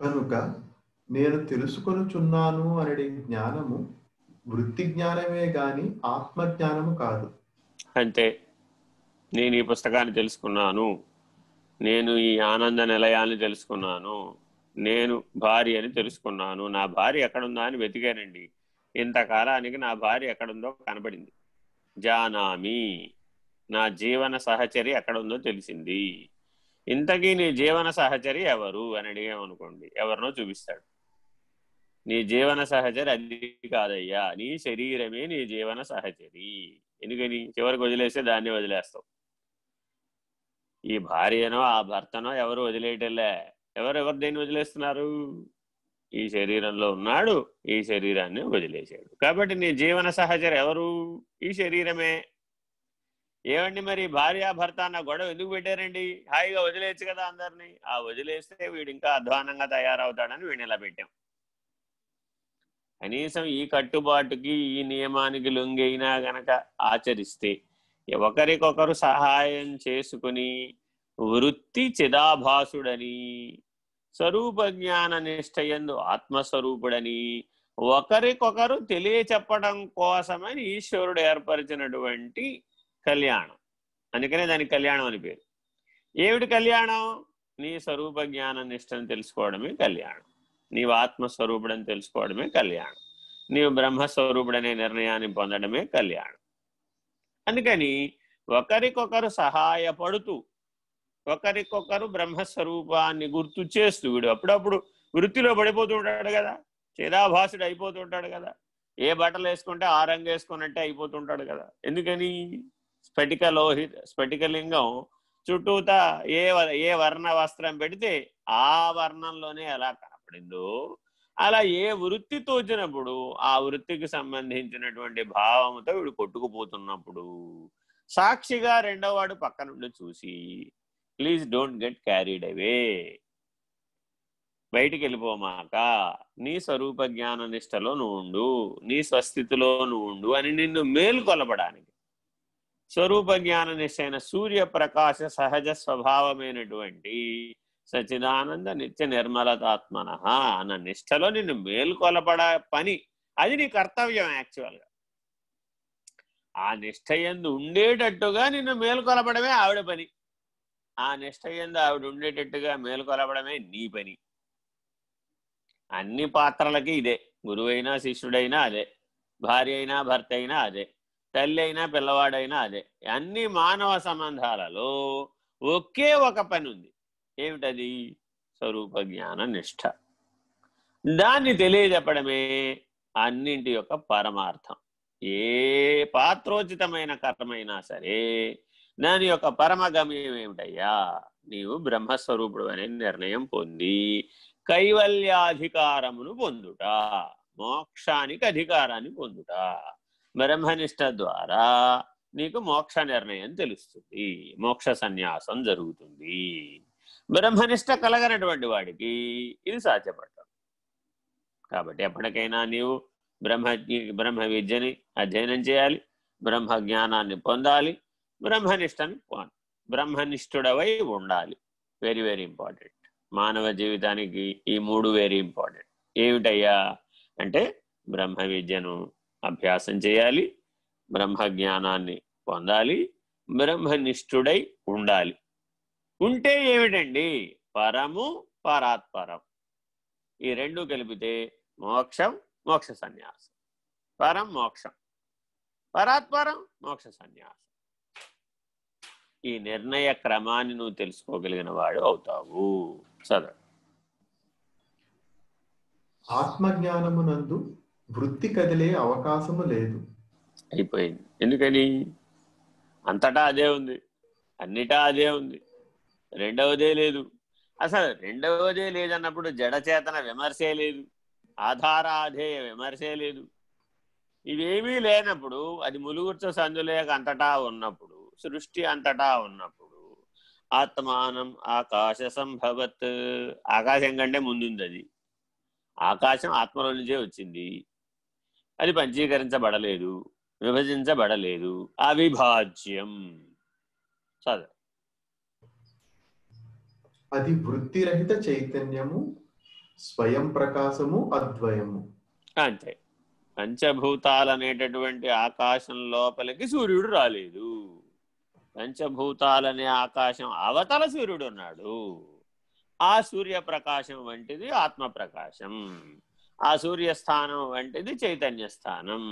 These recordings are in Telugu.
కనుక నేను తెలుసుకొనుచున్నాను అనే జ్ఞానము వృత్తి జ్ఞానమే గాని ఆత్మ జ్ఞానము కాదు. అంతే నేను ఈ పుస్తకాన్ని తెలుసుకున్నాను నేను ఈ ఆనంద నిలయాన్ని తెలుసుకున్నాను నేను భార్య అని తెలుసుకున్నాను నా భార్య ఎక్కడుందా అని వెతికానండి. ఇంతకాలానికి నా భార్య ఎక్కడుందో కనబడింది. జానామి నా జీవన సహచరి ఎక్కడుందో తెలిసింది. ఇంతకీ నీ జీవన సహచరి ఎవరు అని అడిగామనుకోండి ఎవరినో చూపిస్తాడు. నీ జీవన సహచరి అది కాదయ్యా నీ శరీరమే నీ జీవన సహచరి. ఎందుకని? చివరికి వదిలేస్తే దాన్ని వదిలేస్తావు. ఈ భార్యనో ఆ భర్తనో ఎవరు వదిలేయటంలే. ఎవరెవరు దేన్ని వదిలేస్తున్నారు? ఈ శరీరంలో ఉన్నాడు ఈ శరీరాన్ని వదిలేశాడు. కాబట్టి నీ జీవన సహచరి ఎవరు? ఈ శరీరమే. ఏమండి మరి భార్య భర్త అన్న గొడవ ఎందుకు పెట్టారండి? హాయిగా వదిలేయచ్చు కదా అందరినీ. ఆ వదిలేస్తే వీడు ఇంకా అధ్వానంగా తయారవుతాడని వీడిని ఇలా పెట్టాం. కనీసం ఈ కట్టుబాటుకి ఈ నియమానికి లొంగైనా గనక ఆచరిస్తే ఒకరికొకరు సహాయం చేసుకుని వృత్తి చిదాభాసుడని స్వరూప జ్ఞాన నిష్టయందు ఆత్మస్వరూపుడని ఒకరికొకరు తెలియచెప్పడం కోసమని ఈశ్వరుడు ఏర్పరిచినటువంటి కళ్యాణం. అందుకనే దానికి కళ్యాణం అని పేరు. ఏమిటి కళ్యాణం? నీ స్వరూప జ్ఞాన నిష్టని తెలుసుకోవడమే కళ్యాణం. నీవు ఆత్మస్వరూపుడని తెలుసుకోవడమే కళ్యాణం. నీవు బ్రహ్మస్వరూపుడనే నిర్ణయాన్ని పొందడమే కళ్యాణం. అందుకని ఒకరికొకరు సహాయపడుతూ ఒకరికొకరు బ్రహ్మస్వరూపాన్ని గుర్తు చేస్తూ వీడు అప్పుడప్పుడు వృత్తిలో పడిపోతూ ఉంటాడు కదా చేదాభాసుడు అయిపోతుంటాడు కదా ఏ బట్టలు వేసుకుంటే ఆ రంగు వేసుకున్నట్టే అయిపోతుంటాడు కదా. ఎందుకని? స్ఫటిక లోహిత స్ఫటికలింగం చుట్టూతా ఏ ఏ వర్ణ వస్త్రం పెడితే ఆ వర్ణంలోనే ఎలా కనపడిందో అలా ఏ వృత్తి తోచినప్పుడు ఆ వృత్తికి సంబంధించినటువంటి భావంతో వీడు కొట్టుకుపోతున్నప్పుడు సాక్షిగా రెండో వాడు పక్క నుండి చూసి please don't get carried away. బయటికి వెళ్ళిపోమాక నీ స్వరూప జ్ఞాన నిష్టలో నువ్వు ఉండు. నీ స్వస్థితిలో నువ్వు ఉండు అని నిన్ను మేల్కొలపడానికి స్వరూప జ్ఞాన నిష్టైన సూర్యప్రకాశ సహజ స్వభావమైనటువంటి సచిదానంద నిత్య నిర్మలతాత్మన అన్న నిష్టలో నిన్ను మేల్కొలపడ పని. అది నీ కర్తవ్యం యాక్చువల్గా. ఆ నిష్టయందు ఉండేటట్టుగా నిన్ను మేల్కొలపడమే ఆవిడ పని. ఆ నిష్టయందు ఆవిడ ఉండేటట్టుగా మేల్కొలపడమే నీ పని. అన్ని పాత్రలకి ఇదే. గురువైనా శిష్యుడైనా అదే. భార్య అయినా భర్త అయినా అదే. తల్లి అయినా పిల్లవాడైనా అదే. అన్ని మానవ సంబంధాలలో ఒకే ఒక పని ఉంది ఏమిటది? స్వరూప జ్ఞాన నిష్ఠ దాన్ని తెలియజెప్పడమే అన్నింటి యొక్క పరమార్థం. ఏ పాత్రోచితమైన కర్మైనా సరే దాని యొక్క పరమగమ్యం ఏమిటయ్యా? నీవు బ్రహ్మస్వరూపుడు అనే నిర్ణయం పొంది కైవల్యాధికారమును పొందుట మోక్షానికి అధికారాన్ని పొందుట. బ్రహ్మనిష్ట ద్వారా నీకు మోక్ష నిర్ణయం తెలుస్తుంది. మోక్ష సన్యాసం జరుగుతుంది. బ్రహ్మనిష్ట కలగనటువంటి వాడికి ఇది సాధ్యపడటం. కాబట్టి ఎప్పటికైనా నీవు బ్రహ్మ బ్రహ్మ విద్యని అధ్యయనం చేయాలి. బ్రహ్మ జ్ఞానాన్ని పొందాలి. బ్రహ్మనిష్టని బ్రహ్మనిష్ఠుడవై ఉండాలి. Very very important. మానవ జీవితానికి ఈ మూడు వెరీ ఇంపార్టెంట్. ఏమిటయ్యా? అంటే బ్రహ్మ విద్యను అభ్యాసం చేయాలి. బ్రహ్మ జ్ఞానాన్ని పొందాలి. బ్రహ్మనిష్ఠుడై ఉండాలి. ఉంటే ఏమిటండి? పరము పరాత్పరం. ఈ రెండు కలిపితే మోక్షం మోక్ష సన్యాసం. పరం మోక్షం. పరాత్పరం మోక్ష సన్యాసం. ఈ నిర్ణయ క్రమాన్ని నువ్వు తెలుసుకోగలిగిన వాడు అవుతావు. చదవ ఆత్మజ్ఞానమునందు వృత్తి కదిలే అవకాశము లేదు. అయిపోయింది. ఎందుకని? అంతటా అదే ఉంది. అన్నిటా అదే ఉంది. రెండవదే లేదు. అసలు రెండవదే లేదన్నప్పుడు జడచేతన విమర్శే లేదు. ఆధారాధేయ విమర్శే లేదు. ఇవేమీ లేనప్పుడు అది ములుగుర్చ సందులేక అంతటా ఉన్నప్పుడు సృష్టి అంతటా ఉన్నప్పుడు ఆత్మానం ఆకాశ సంభవత్ ఆకాశం కంటే ముందుంది అది. ఆకాశం ఆత్మలో నుంచే వచ్చింది. అది పంచీకరించబడలేదు విభజించబడలేదు. అవిభాజ్యం. చదువు అది వృత్తిరహిత చైతన్యము స్వయం ప్రకాశము అద్వయము. అంతే. పంచభూతాలు అనేటటువంటి ఆకాశం లోపలికి సూర్యుడు రాలేదు. పంచభూతాలనే ఆకాశం అవతల సూర్యుడు ఉన్నాడు. ఆ సూర్యప్రకాశం వంటిది ఆత్మ ప్రకాశం ఆ సూర్యస్థానం వంటిది చైతన్య స్థానం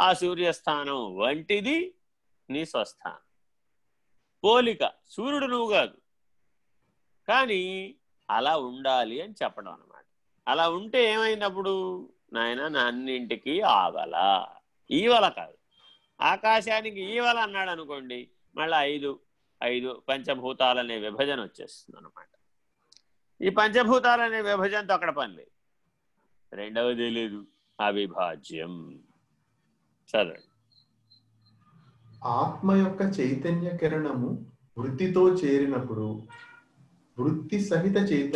ఆ సూర్యస్థానం వంటిది నీ స్వస్థానం. పోలిక సూర్యుడు నువ్వు కాదు. కానీ అలా ఉండాలి అని చెప్పడం అనమాట అలా ఉంటే ఏమైనప్పుడు నాయన నా అన్నింటికి ఆవల. ఈవల కాదు. ఆకాశానికి ఈవల అన్నాడు అనుకోండి మళ్ళీ ఐదు ఐదు పంచభూతాలనే విభజన వచ్చేస్తుంది అనమాట ఈ పంచభూతాలనే విభజనతో అక్కడ పని లేదు. రెండవది లేదు. అవిభాజ్యం. చదవండి. ఆత్మ యొక్క చైతన్య కిరణము వృత్తితో చేరినప్పుడు వృత్తి సహిత చైతన్య